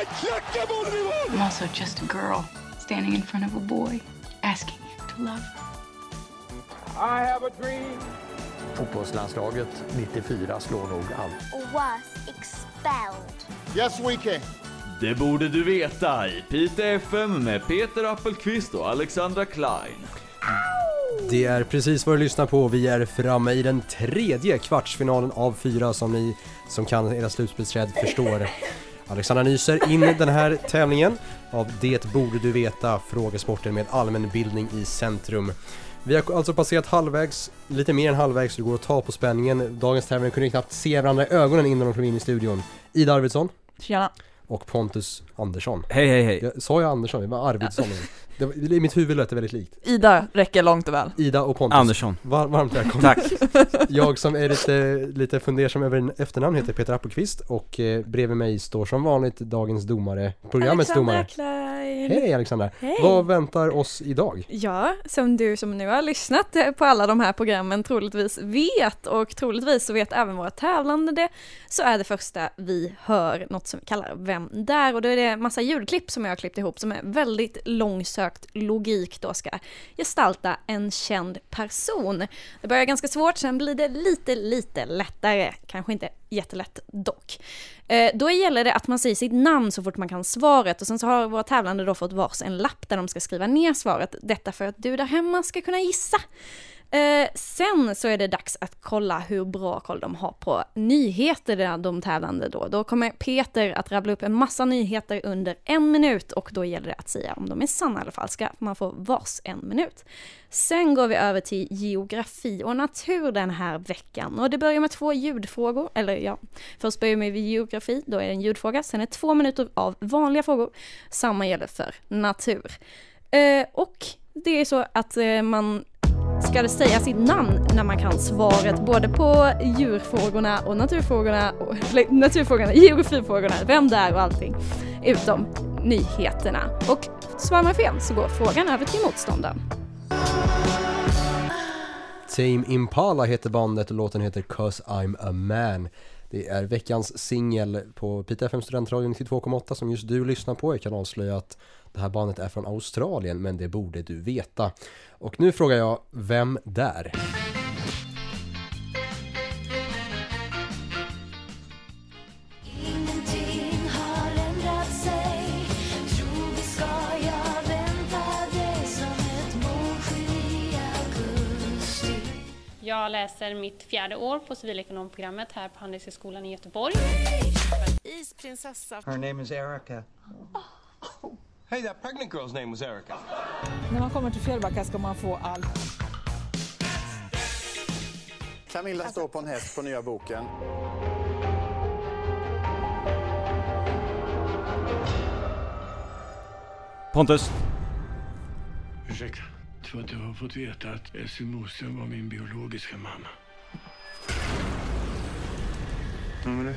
I'm also just a girl standing in front of a boy asking him to love her. I have a dream. Fotbollslandslaget 94 slår nog allt. was expelled. Yes we can. Det borde du veta i Pite FM med Peter Appelqvist och Alexandra Klein. Det är precis vad du lyssnar på. Vi är framme i den tredje kvartsfinalen av fyra som ni som kan era slutspelsträd förstår. Alexandra Nyser in den här tävlingen av Det borde du veta, frågesporten med allmänbildning i centrum. Vi har alltså passerat halvvägs, lite mer än halvvägs, så det går att ta på spänningen. Dagens tävling kunde knappt se varandra i ögonen innan de kom in i studion. Ida Arvidsson Tjena. och Pontus Andersson. Hej hej hej. Jag, sa jag Andersson? Det var Arvidsson. Det var, I mitt huvud lät det väldigt likt. Ida räcker långt och väl. Ida och Pontus. Andersson. Var, varmt välkomna. Tack. Jag som är lite, lite fundersam över en efternamn heter Peter Appelqvist och eh, bredvid mig står som vanligt dagens domare, programmets Alexandra domare. Klein. Hej Alexandra! Hej. Vad väntar oss idag? Ja, som du som nu har lyssnat eh, på alla de här programmen troligtvis vet och troligtvis så vet även våra tävlande det, så är det första vi hör något som vi kallar Vem där? Och då är det massa ljudklipp som jag har klippt ihop som är väldigt långsökt logik då ska gestalta en känd person. Det börjar ganska svårt, sen blir det lite, lite lättare. Kanske inte jättelätt dock. Eh, då gäller det att man säger sitt namn så fort man kan svaret och sen så har våra tävlande då fått vars en lapp där de ska skriva ner svaret. Detta för att du där hemma ska kunna gissa. Eh, sen så är det dags att kolla hur bra koll de har på nyheter, där de tävlande då. Då kommer Peter att rabbla upp en massa nyheter under en minut och då gäller det att säga om de är sanna eller falska. Man får vars en minut. Sen går vi över till geografi och natur den här veckan och det börjar med två ljudfrågor, eller ja, först börjar vi med geografi, då är det en ljudfråga, sen är det två minuter av vanliga frågor. Samma gäller för natur. Eh, och det är så att eh, man ska det säga sitt namn när man kan svaret både på djurfrågorna och naturfrågorna, och, naturfrågorna, geografifrågorna, vem det är och allting, utom nyheterna. Och svarar man fel så går frågan över till motståndaren. Tame Impala heter bandet och låten heter 'Cause I'm a Man. Det är veckans singel på Pita FM Studentradion 92,8 som just du lyssnar på. Jag kan avslöja att det här bandet är från Australien men det borde du veta. Och nu frågar jag, vem där? Jag läser mitt fjärde år på civilekonomprogrammet här på Handelshögskolan i Göteborg. Isprinsessa. Her name is Erica. Hey, that pregnant girl's name was Erica. När man kommer till Fjällbacka ska man få allt. Camilla står på en häst på nya boken. Pontus. Ursäkta, tror att du har fått veta att Elsie Moström var min biologiska mamma. Vem är du?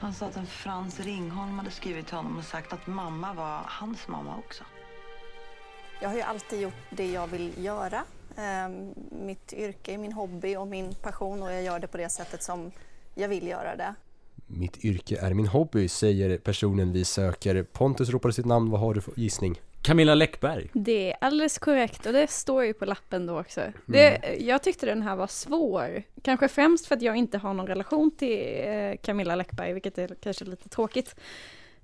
Han sa att en Frans Ringholm hade skrivit till honom och sagt att mamma var hans mamma också. Jag har ju alltid gjort det jag vill göra. Ehm, Mitt yrke är min hobby och min passion och jag gör det på det sättet som jag vill göra det. Mitt yrke är min hobby, säger personen vi söker. Pontus ropade sitt namn, vad har du för gissning? Camilla Läckberg. Det är alldeles korrekt och det står ju på lappen då också. Det, jag tyckte den här var svår. Kanske främst för att jag inte har någon relation till eh, Camilla Läckberg, vilket är kanske lite tråkigt.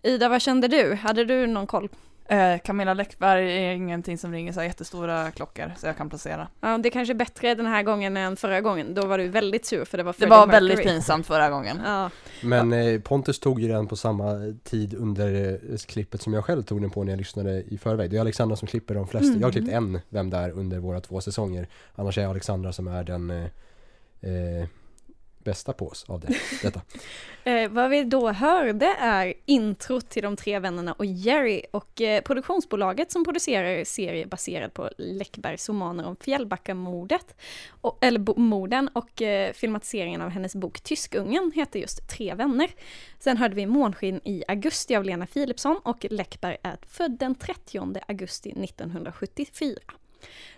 Ida, vad kände du? Hade du någon koll? Eh, Camilla Läckberg är ingenting som ringer så här jättestora klockor så jag kan placera. Ja, det är kanske är bättre den här gången än förra gången. Då var du väldigt sur för det var Det var Mercury. väldigt pinsamt förra gången. Ja. Men eh, Pontus tog ju den på samma tid under eh, klippet som jag själv tog den på när jag lyssnade i förväg. Det är Alexandra som klipper de flesta. Jag har klippt Mm. en Vem där under våra två säsonger. Annars är Alexandra som är den eh, eh, bästa på oss av det, detta. Eh, vad vi då hörde är intro till de tre vännerna och Jerry och eh, produktionsbolaget som producerar serie baserad på Läckbergs romaner om Fjällbackamordet, och, eller bo- morden och eh, filmatiseringen av hennes bok Tyskungen heter just Tre vänner. Sen hörde vi Månsken i augusti av Lena Philipsson och Läckberg är född den 30 augusti 1974.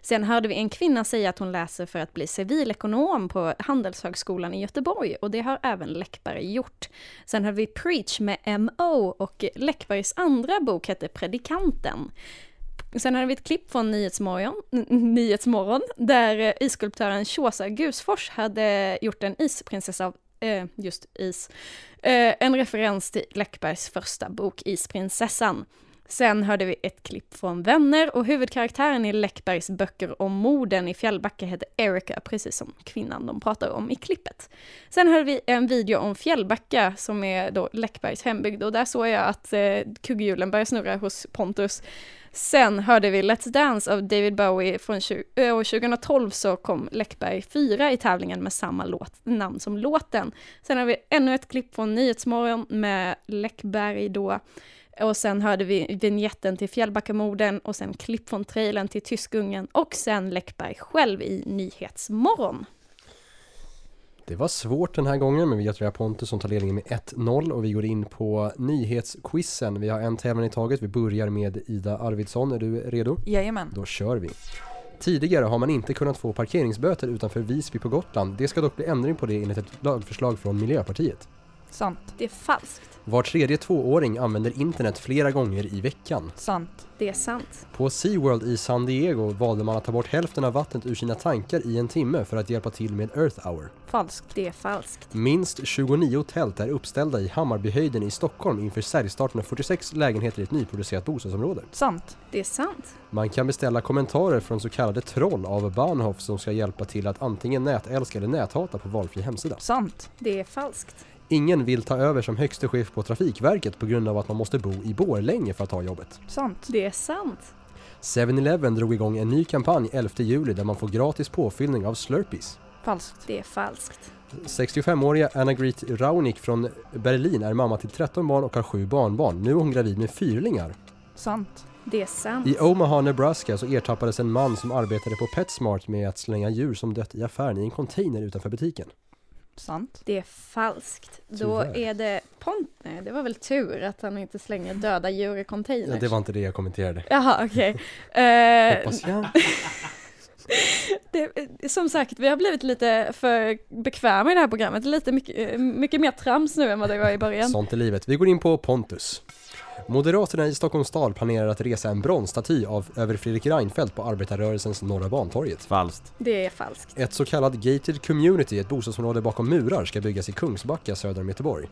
Sen hörde vi en kvinna säga att hon läser för att bli civilekonom på Handelshögskolan i Göteborg och det har även Läckberg gjort. Sen hörde vi Preach med M.O. och Läckbergs andra bok hette Predikanten. Sen hade vi ett klipp från Nyhetsmorgon, Nyhetsmorgon där eh, isskulptören Chosa Gusfors hade gjort en isprinsessa av eh, just is. Eh, en referens till Läckbergs första bok Isprinsessan. Sen hörde vi ett klipp från Vänner och huvudkaraktären i Läckbergs böcker om morden i Fjällbacka heter Erika, precis som kvinnan de pratar om i klippet. Sen hörde vi en video om Fjällbacka som är då Läckbergs hembygd och där såg jag att eh, kugghjulen började snurra hos Pontus. Sen hörde vi Let's Dance av David Bowie från 20, och 2012 så kom Läckberg fyra i tävlingen med samma låt, namn som låten. Sen har vi ännu ett klipp från Nyhetsmorgon med Läckberg då. Och sen hörde vi vignetten till Fjällbackamorden och sen klipp från trailern till Tyskungen och sen Läckberg själv i Nyhetsmorgon. Det var svårt den här gången men vi gratulerar Pontus som tar ledningen med 1-0 och vi går in på nyhetsquizen. Vi har en tävling i taget. Vi börjar med Ida Arvidsson. Är du redo? Jajamän. Då kör vi. Tidigare har man inte kunnat få parkeringsböter utanför Visby på Gotland. Det ska dock bli ändring på det enligt ett lagförslag från Miljöpartiet. Sant. Det är falskt. Var tredje tvååring använder internet flera gånger i veckan. Sant. Det är sant. På SeaWorld i San Diego valde man att ta bort hälften av vattnet ur sina tankar i en timme för att hjälpa till med Earth Hour. Falskt. Det är falskt. Minst 29 tält är uppställda i Hammarbyhöjden i Stockholm inför säljstarten av 46 lägenheter i ett nyproducerat bostadsområde. Sant. Det är sant. Man kan beställa kommentarer från så kallade troll av Bahnhof som ska hjälpa till att antingen nätälska eller näthata på valfri hemsida. Sant. Det är falskt. Ingen vill ta över som högste chef på Trafikverket på grund av att man måste bo i Borlänge för att ta jobbet. Sant. Det är sant. 7-Eleven drog igång en ny kampanj 11 juli där man får gratis påfyllning av Slurpees. Falskt. Det är falskt. 65-åriga Anna-Grit Raunik från Berlin är mamma till 13 barn och har 7 barnbarn. Nu är hon gravid med fyrlingar. Sant. Det är sant. I Omaha, Nebraska så ertappades en man som arbetade på Petsmart med att slänga djur som dött i affären i en container utanför butiken. Sant. Det är falskt. Då Tyvärr. är det Pont... Nej, det var väl tur att han inte slänger döda djur i containers. Ja, det var inte det jag kommenterade. Jaha, okej. Eh, Hoppas jag. det, som sagt, vi har blivit lite för bekväma i det här programmet. Lite mycket, mycket mer trams nu än vad det var i början. Sånt är livet. Vi går in på Pontus. Moderaterna i Stockholms stad planerar att resa en bronsstaty av över Fredrik Reinfeldt på arbetarrörelsens Norra Bantorget. Falskt. Det är falskt. Ett så kallat gated community, ett bostadsområde bakom murar, ska byggas i Kungsbacka söder om Göteborg.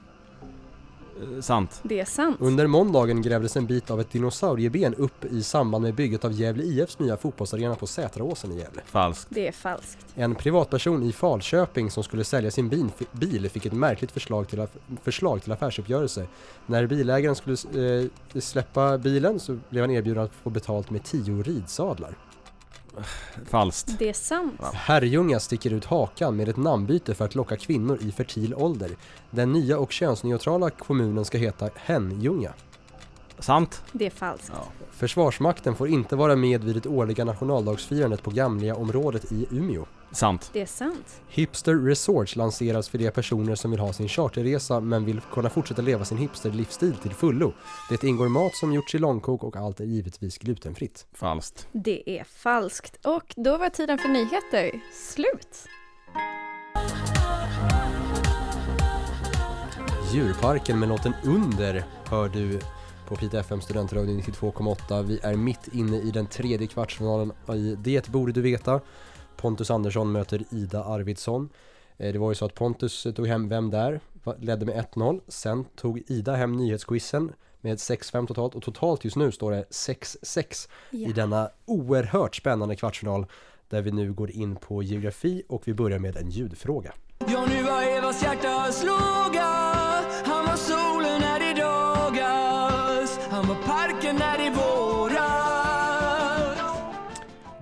Eh, Sant. Det är sant. Under måndagen grävdes en bit av ett dinosaurieben upp i samband med bygget av Gävle IFs nya fotbollsarena på Sätraåsen i Gävle. Falskt. Det är falskt. En privatperson i Falköping som skulle sälja sin bil, bil fick ett märkligt förslag till, förslag till affärsuppgörelse. När bilägaren skulle eh, släppa bilen så blev han erbjuden att få betalt med 10 ridsadlar. Falskt. Det är sant. Herrljunga sticker ut hakan med ett namnbyte för att locka kvinnor i fertil ålder. Den nya och könsneutrala kommunen ska heta Henljunga. Sant. Det är falskt. Försvarsmakten får inte vara med vid det årliga nationaldagsfirandet på Gamlia-området i Umeå. Sant. Det är sant. Hipster Resorts lanseras för de personer som vill ha sin charterresa men vill kunna fortsätta leva sin hipster-livsstil till fullo. Det ingår mat som gjorts i långkok och allt är givetvis glutenfritt. Falskt. Det är falskt. Och då var tiden för nyheter slut. Djurparken med låten Under hör du på Pite FM Studentradio 92,8. Vi är mitt inne i den tredje kvartsfinalen i Det borde du veta. Pontus Andersson möter Ida Arvidsson. Eh, Det var ju så att Pontus tog hem Vem där? Ledde med 1-0. Sen tog Ida hem nyhetsquizen med 6-5 totalt och totalt just nu står det 6-6 Ja. i denna oerhört spännande kvartsfinal där vi nu går in på geografi och vi börjar med en ljudfråga. Ja, nu var Evas hjärta slåga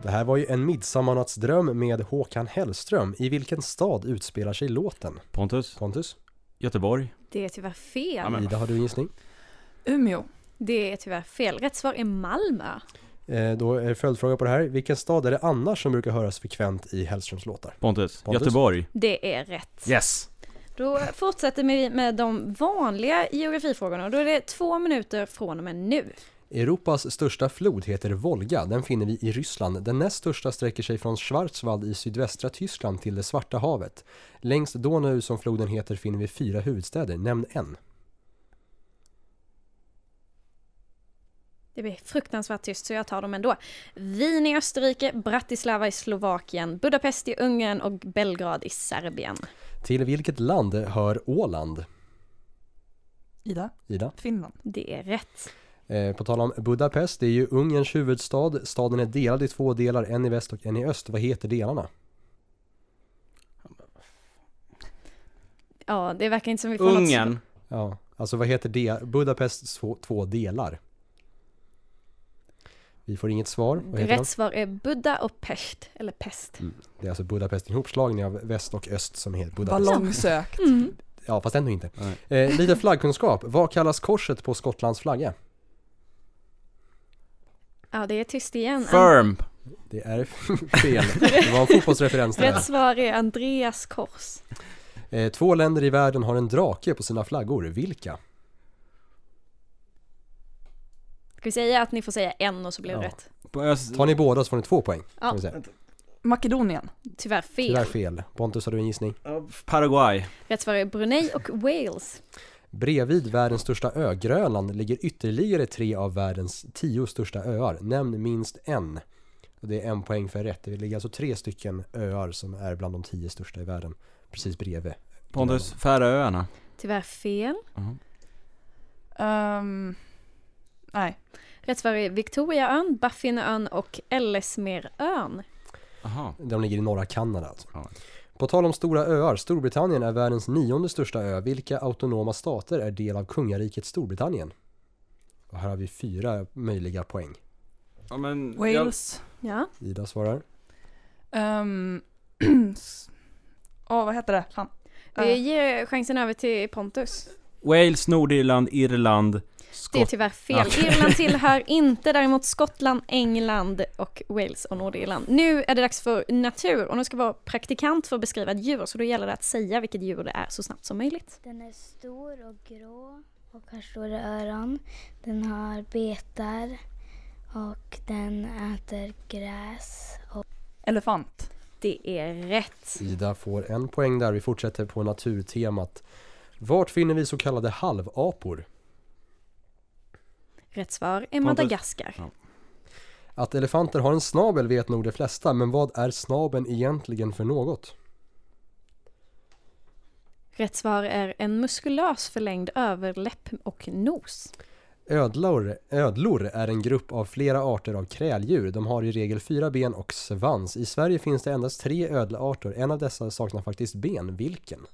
Det här var ju en midsommarnattsdröm med Håkan Hellström. I vilken stad utspelar sig låten? Pontus. Pontus? Göteborg. Det är tyvärr fel. Ida, har du en gissning? Umeå. Det är tyvärr fel. Rätt svar är Malmö. Eh, då är följdfråga på det här. Vilken stad är det annars som brukar höras frekvent i Hellströms låtar? Pontus. Pontus? Göteborg. Det är rätt. Yes. Då fortsätter vi med de vanliga geografifrågorna och då är det två minuter från och med nu. Europas största flod heter Volga, den finner vi i Ryssland. Den näst största sträcker sig från Schwarzwald i sydvästra Tyskland till det Svarta havet. Längst Donau som floden heter finner vi fyra huvudstäder, nämn en. Det blir fruktansvärt tyst så jag tar dem ändå. Wien i Österrike, Bratislava i Slovakien, Budapest i Ungern och Belgrad i Serbien. Till vilket land hör Åland? Ida? Ida? Finland. Det är rätt. Eh, på tal om Budapest, det är ju Ungerns huvudstad. Staden är delad i två delar, en i väst och en i öst. Vad heter delarna? Ja, det verkar inte som vi får något Ungern. Ja, alltså vad heter det? Budapests två, två delar? Vi får inget svar. Vad heter Rätt de? svar är Buddha och Pest, eller Pest. Mm. Det är alltså Budapest en ihopslagning av väst och öst som heter Budapest. Ballongssökt. Mm. Ja, fast ändå inte. Eh, lite flaggkunskap. Vad kallas korset på Skottlands flagga? Ja, det är tyst igen. Firm. Det är fel. Det var en fotbollsreferens där. Rätt svar är Andreas kors. Eh, två länder i världen har en drake på sina flaggor. Vilka? Ska vi säga att ni får säga en och så blir det Ja. rätt? Tar ni båda så får ni två poäng. Ja. Vi säga. Makedonien. Tyvärr fel. Tyvärr fel. Pontus, har du en gissning? Paraguay. Rätt svar är Brunei och Wales. Bredvid världens största ö, Grönland, ligger ytterligare tre av världens tio största öar. Nämn minst en. Och det är en poäng för rätt. Det ligger alltså tre stycken öar som är bland de tio största i världen. Precis bredvid. Pontus, Färöarna. Tyvärr fel. Ehm, nej. Rätt svar är Victoriaön, Baffinön och Ellesmerön. Aha. De ligger i norra Kanada alltså. På tal om stora öar, Storbritannien är världens nionde största ö. Vilka autonoma stater är del av kungariket Storbritannien? Och här har vi fyra möjliga poäng. Ja, men, Wales. Ja. Ida svarar. Ehm, Åh, vad heter det? Fan. Vi Eh, ger chansen över till Pontus. Wales, Nordirland, Irland, Det är Skott... tyvärr fel. Ja. Irland tillhör inte däremot Skottland, England och Wales och Nordirland. Nu är det dags för natur och nu ska vara praktikant för att beskriva ett djur så då gäller det att säga vilket djur det är så snabbt som möjligt. Den är stor och grå och har stora öron. Den har betar och den äter gräs. Och Elefant. Det är rätt. Ida får en poäng där. Vi fortsätter på naturtemat. Vart finner vi så kallade halvapor? Rätt svar är. Madagaskar. Att elefanter har en snabel vet nog de flesta, men vad är snabeln egentligen för något? Rätt svar är en muskulös förlängd överläpp och nos. Ödlor, ödlor är en grupp av flera arter av kräldjur. De har i regel fyra ben och svans. I Sverige finns det endast tre ödlearter. En av dessa saknar faktiskt ben. Vilken?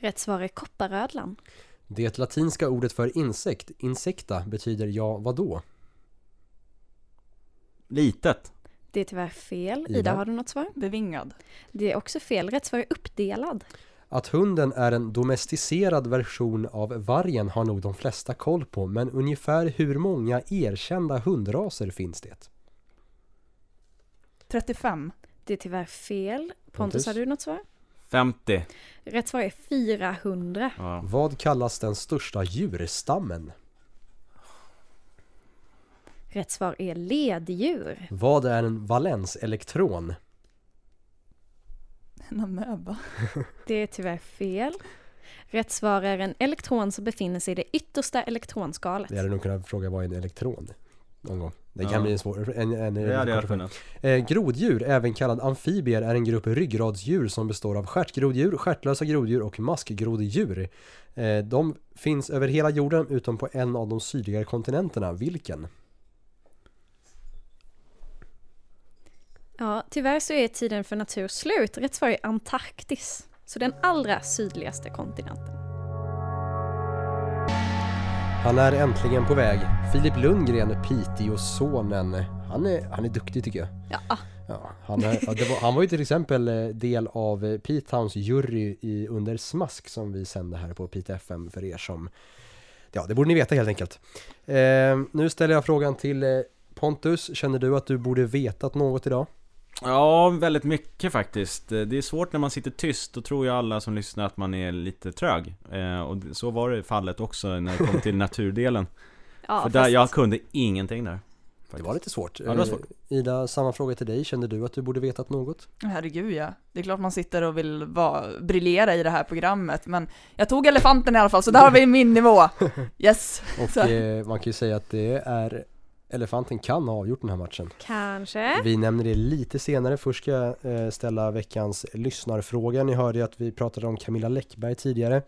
Rätt svar är kopparödlan. Det latinska ordet för insekt, insekta, betyder ja vadå? Litet. Det är tyvärr fel. Ida, Ida? har du något svar? Bevingad. Det är också fel. Rätt svar är uppdelad. Att hunden är en domesticerad version av vargen har nog de flesta koll på, men ungefär hur många erkända hundraser finns det? 35. Det är tyvärr fel. Pontus, Pontus? har du något svar? 50. Rätt svar är 400. Ja. Vad kallas den största djurstammen? Rätt svar är leddjur. Vad är en valenselektron? En amöba. Det är tyvärr fel. Rätt svar är en elektron som befinner sig i det yttersta elektronskalet. Jag hade nog kunnat fråga vad är en elektron? Någon gång. Det kan Ja. bli en svår... En, en, Det hade jag kunnat. Eh, groddjur, även kallad amfibier, är en grupp ryggradsdjur som består av stjärtgroddjur, stjärtlösa groddjur och maskgroddjur. Eh, de finns över hela jorden utom på en av de sydligare kontinenterna. Vilken? Ja, tyvärr så är tiden för natur slut. Rätt svar är Antarktis. Så den allra sydligaste kontinenten. Han är äntligen på väg. Filip Lundgren, Piteå-sonen. Han är, han är duktig tycker jag. Ja. Ja, han, är, ja, var, han var ju till exempel eh, del av eh, Pete Towns jury i, under Smask som vi sände här på Pite FM för er som Ja, det borde ni veta helt enkelt. Eh, nu ställer jag frågan till eh, Pontus. Känner du att du borde vetat något idag? Ja, väldigt mycket faktiskt. Det är svårt när man sitter tyst, då tror ju alla som lyssnar att man är lite trög. Eh, och så var det fallet också när det kom till naturdelen. Ja, För där, fast- jag kunde ingenting där. Det var lite svårt. Ja, det var svårt. Eh, Ida, samma fråga till dig. Kände du att du borde vetat något? Herregud ja. Det är klart man sitter och vill vara, briljera i det här programmet, men jag tog elefanten i alla fall, så där har vi min nivå. Yes! Och Så. eh, man kan ju säga att det är Elefanten kan ha avgjort den här matchen. Kanske. Vi nämner det lite senare. Först ska jag eh, ställa veckans lyssnarfråga. Ni hörde att vi pratade om Camilla Läckberg tidigare.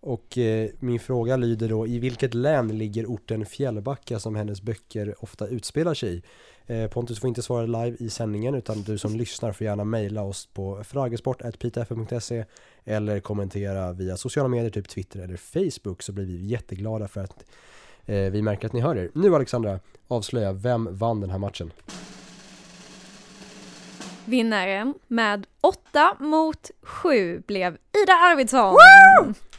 Och eh, min fråga lyder då, i vilket län ligger orten Fjällbacka som hennes böcker ofta utspelar sig i? Eh, Pontus får inte svara live i sändningen utan du som lyssnar får gärna mejla oss på fragesport.pitafm.se eller kommentera via sociala medier, typ Twitter eller Facebook så blir vi jätteglada för att vi märker att ni hör er. Nu Alexandra, avslöja vem vann den här matchen? Vinnaren med 8 mot 7 blev Ida Arvidsson.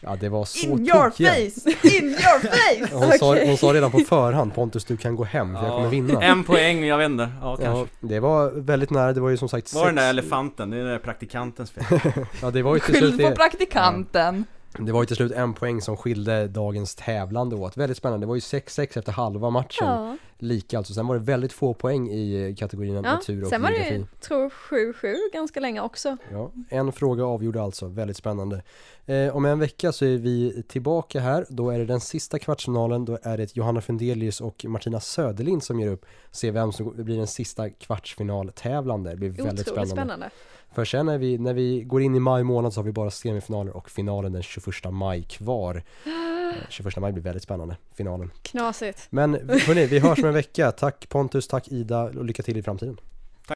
Ja det var så In your tokiga. face! In your face! Hon, sa, Okej. hon sa redan på förhand Pontus du kan gå hem för jag kommer vinna. En poäng, jag inte. Ja, Ja, kanske. det var väldigt nära, det var ju som sagt Var den där sex- elefanten? Det är den där praktikantens fel. Ja det var ju till Skyll slut på det, praktikanten det var ju till slut en poäng som skilde dagens tävlande åt. Väldigt spännande, det var ju 6-6 efter halva matchen. Ja. Lika alltså, sen var det väldigt få poäng i eh, kategorin Ja, natur och sen var det geografi. tror 7-7 ganska länge också. Ja, en fråga avgjorde alltså, väldigt spännande. Eh, om en vecka så är vi tillbaka här, då är det den sista kvartsfinalen, då är det Johanna Fundelius och Martina Söderlind som ger upp. Se vem som blir den sista kvartsfinaltävlande, det blir väldigt Otroligt spännande. spännande. För sen när vi, när vi går in i maj månad så har vi bara semifinaler och finalen den 21 maj kvar. Eh, 21 maj blir väldigt spännande, finalen. Knasigt. Men hörni, vi hörs om en vecka. Tack Pontus, tack Ida och lycka till i framtiden.